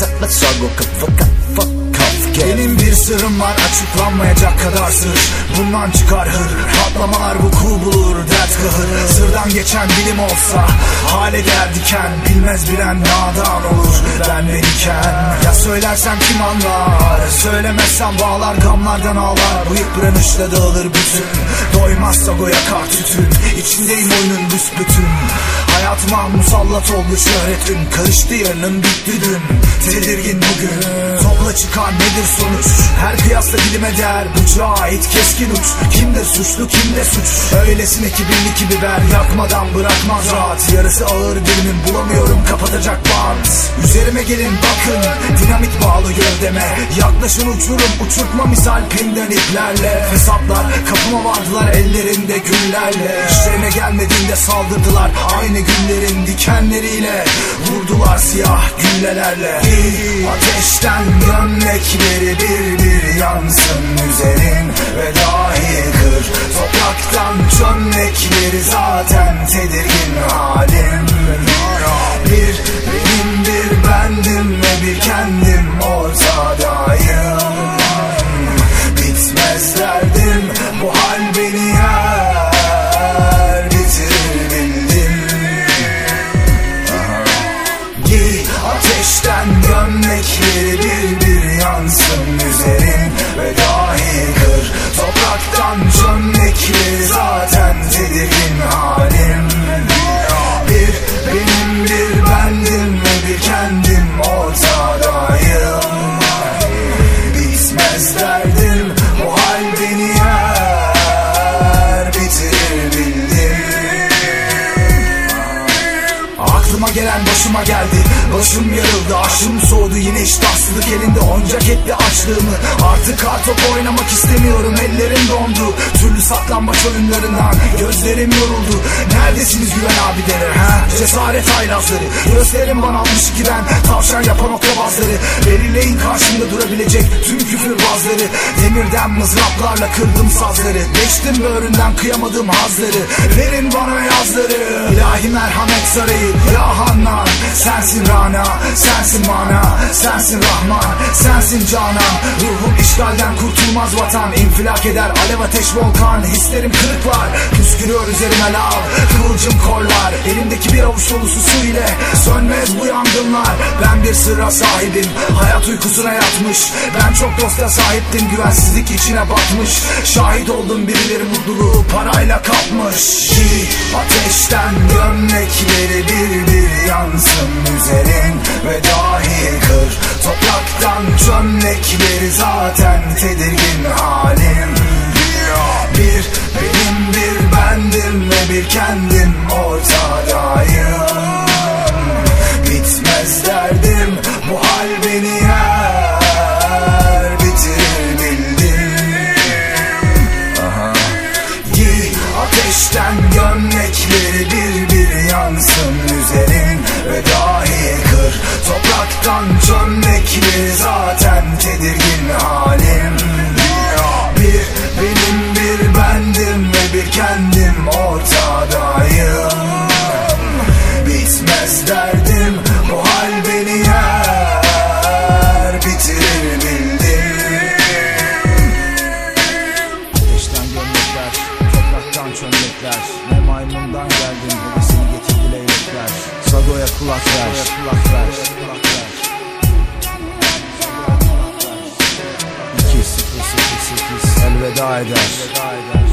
takla sorgo kafa kafa kaf gel Benim bir sırrım var açıklanmayacak kadar sır. Bundan çıkar hır Patlamalar vuku bulur dert kahır. Sırdan geçen bilim olsa Hale der diken. Bilmez bilen nadan olur ben veriken Ya söylersem kim anlar Söylemezsem bağlar gamlardan ağlar. Bıyık branışla dağılır bütün Doymazsa o yakar tütün. İçindeyim oyunun büsbütün. Hayatıma musallat oldu şöhretin Karıştı yarının bitti dün. Topla çıkan nedir sonuç? Her kıyasla dilime değer Bıçağa ait keskin uç. Kimde suçlu kimde suç? Öylesine ki birlik biber Yakmadan bırakmaz rahat. Yarısı ağır dilimin bulamıyorum kapatacak bant. Üzerime gelin bakın Dinamit bağlı gövdeme. Yaklaşın uçurum uçurtma misal pinden iplerle. Fesatlar kapıma vardılar ellerinde güllerle İşlerine gelmediğinde saldırdılar Aynı günlerin siyah güllelerle Ateşten gömlekleri bir bir yansın üzerin gelen başıma geldi. Başım yarıldı aşım soğudu Yine iştahsızlık elinde. Oncak etti açlığımı Artık kartop oynamak istemiyorum. Ellerim dondu Türlü saklambaç oyunlarından. Gözlerim yoruldu. Neredesiniz güven abileri ha? Cesaret haylazları. Gösterin bana almış ki ben Tavşan yapan oklabazları Belirleyin karşımda durabilecek tüm küfürbazları Demirden mızraplarla kırdım sazları. Geçtim böğründen kıyamadığım hazları. Verin bana yazları. İlahi merhamet sarayı. Ya Hannan Sensin Rana Sensin mana Sensin Rahman Sensin Canan. Ruhum işgalden kurtulmaz vatan. İnfilak eder alev ateş volkan. Hislerim kırık var Püskürüyor üzerime lav. Kıvılcım korlar. Elimdeki bir avuç dolusu su ile Sönmez bu yangınlar. Ben bir sırra sahibim. Hayat uykusuna yatmış. Ben çok dosta sahiptim Güvensizlik içine batmış. Şahit oldum birileri mutluluğu parayla kapmış. Ki ateşten gömlekleri bir bir yansın üzerin Ve dahi kır. Topraktan çömlekleri zaten tedirgin halim. Bir benim bir bendim ve bir kendim derdim bu hal beni yer. Bitirir bildim. Ateşten gömlekler, topraktan çömlekler. Ne maymundan geldin, hevesini getirdi leylekler Sagoya kulak ver, ver, kulak ver. 2 0 0 8 elveda eder